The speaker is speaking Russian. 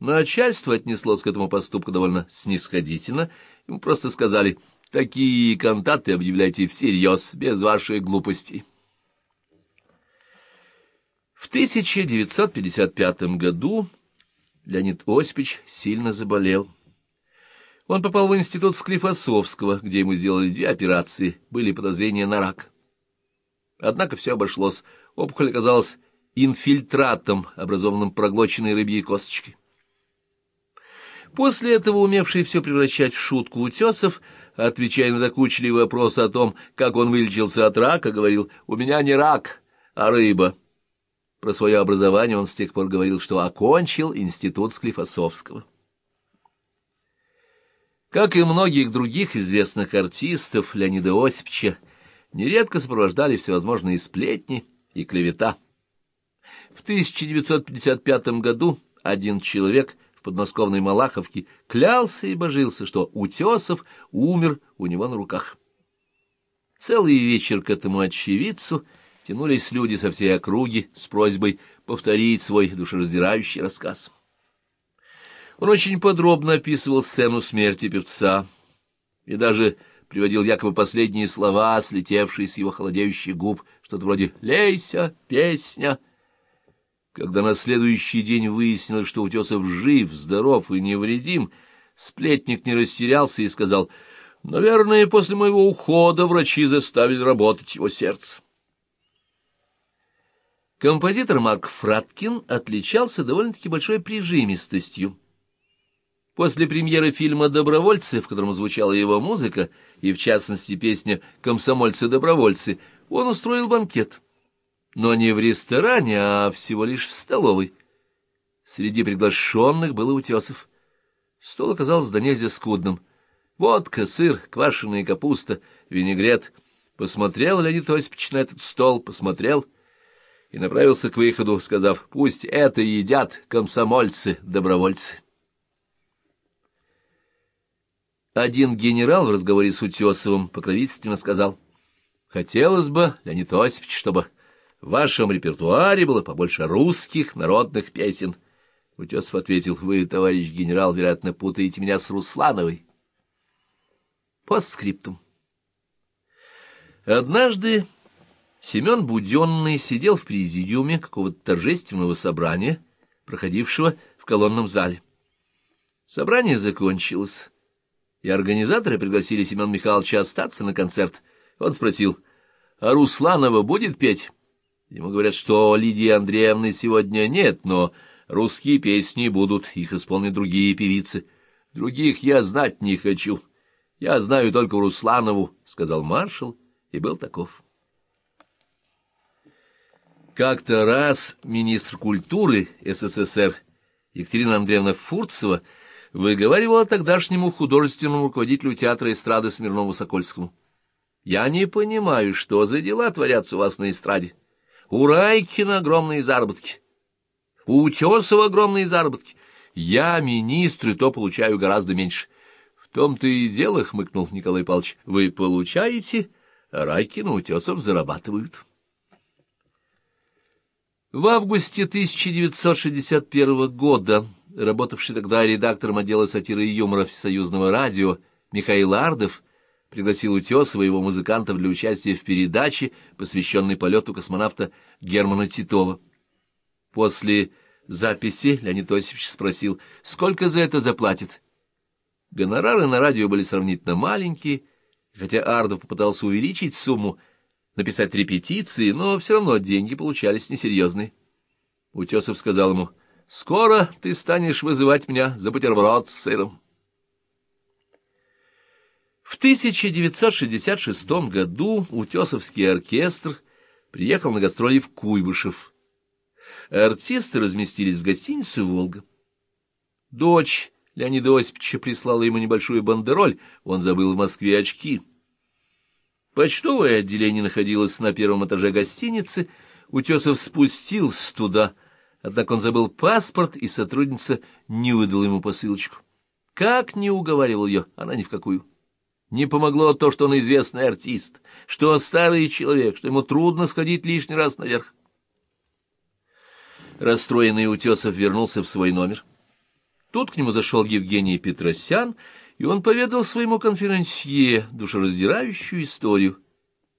Начальство отнеслось к этому поступку довольно снисходительно. Ему просто сказали, такие контакты объявляйте всерьез, без вашей глупости. В 1955 году Леонид Осипович сильно заболел. Он попал в институт Склифосовского, где ему сделали две операции, были подозрения на рак. Однако все обошлось. Опухоль оказалась инфильтратом, образованным проглоченной рыбьей косточкой. После этого умевший все превращать в шутку утесов, отвечая на докучливый вопрос о том, как он вылечился от рака, говорил «У меня не рак, а рыба». Про свое образование он с тех пор говорил, что окончил институт Склифосовского. Как и многих других известных артистов Леонида Осиповича, нередко сопровождали всевозможные сплетни и клевета. В 1955 году один человек подмосковной Малаховке клялся и божился, что Утесов умер у него на руках. Целый вечер к этому очевидцу тянулись люди со всей округи с просьбой повторить свой душераздирающий рассказ. Он очень подробно описывал сцену смерти певца и даже приводил якобы последние слова, слетевшие с его холодеющих губ, что-то вроде «Лейся, песня». Когда на следующий день выяснилось, что Утесов жив, здоров и невредим, сплетник не растерялся и сказал, «Наверное, после моего ухода врачи заставили работать его сердце». Композитор Марк Фраткин отличался довольно-таки большой прижимистостью. После премьеры фильма «Добровольцы», в котором звучала его музыка, и в частности песня «Комсомольцы-добровольцы», он устроил банкет. Но не в ресторане, а всего лишь в столовой. Среди приглашенных было Утесов. Стол оказался до нельзя скудным. Водка, сыр, квашеная капуста, винегрет. Посмотрел Леонид Осипович на этот стол, посмотрел и направился к выходу, сказав, пусть это едят комсомольцы-добровольцы. Один генерал в разговоре с Утесовым покровительственно сказал, «Хотелось бы, Леонид Осипович, чтобы в вашем репертуаре было побольше русских народных песен». Утесов ответил, «Вы, товарищ генерал, вероятно, путаете меня с Руслановой». По скриптум. Однажды Семен Буденный сидел в президиуме какого-то торжественного собрания, проходившего в колонном зале. Собрание закончилось и организаторы пригласили Семена Михайловича остаться на концерт. Он спросил, а Русланова будет петь? Ему говорят, что Лидии Андреевны сегодня нет, но русские песни будут, их исполнят другие певицы. Других я знать не хочу. Я знаю только Русланову, — сказал маршал, и был таков. Как-то раз министр культуры СССР Екатерина Андреевна Фурцева выговаривала тогдашнему художественному руководителю театра эстрады Смирнову-Сокольскому. «Я не понимаю, что за дела творятся у вас на эстраде. У Райкина огромные заработки, у Утесова огромные заработки. Я, министр, и то получаю гораздо меньше». «В том-то и дело, — хмыкнул Николай Павлович, — вы получаете, а Райкин и Утесов зарабатывают». В августе 1961 года работавший тогда редактором отдела сатиры и юмора Всесоюзного радио, Михаил Ардов, пригласил Утесова и его музыкантов для участия в передаче, посвященной полету космонавта Германа Титова. После записи Леонид Осипович спросил, сколько за это заплатит. Гонорары на радио были сравнительно маленькие, хотя Ардов попытался увеличить сумму, написать репетиции, но все равно деньги получались несерьезные. Утесов сказал ему, Скоро ты станешь вызывать меня за бутерброд с сыром. В 1966 году Утесовский оркестр приехал на гастроли в Куйбышев. Артисты разместились в гостинице «Волга». Дочь Леонида Осиповича прислала ему небольшую бандероль, он забыл в Москве очки. Почтовое отделение находилось на первом этаже гостиницы, Утесов спустился туда — Однако он забыл паспорт, и сотрудница не выдала ему посылочку. Как не уговаривал ее, она ни в какую. Не помогло то, что он известный артист, что старый человек, что ему трудно сходить лишний раз наверх. Расстроенный Утесов вернулся в свой номер. Тут к нему зашел Евгений Петросян, и он поведал своему конферансье душераздирающую историю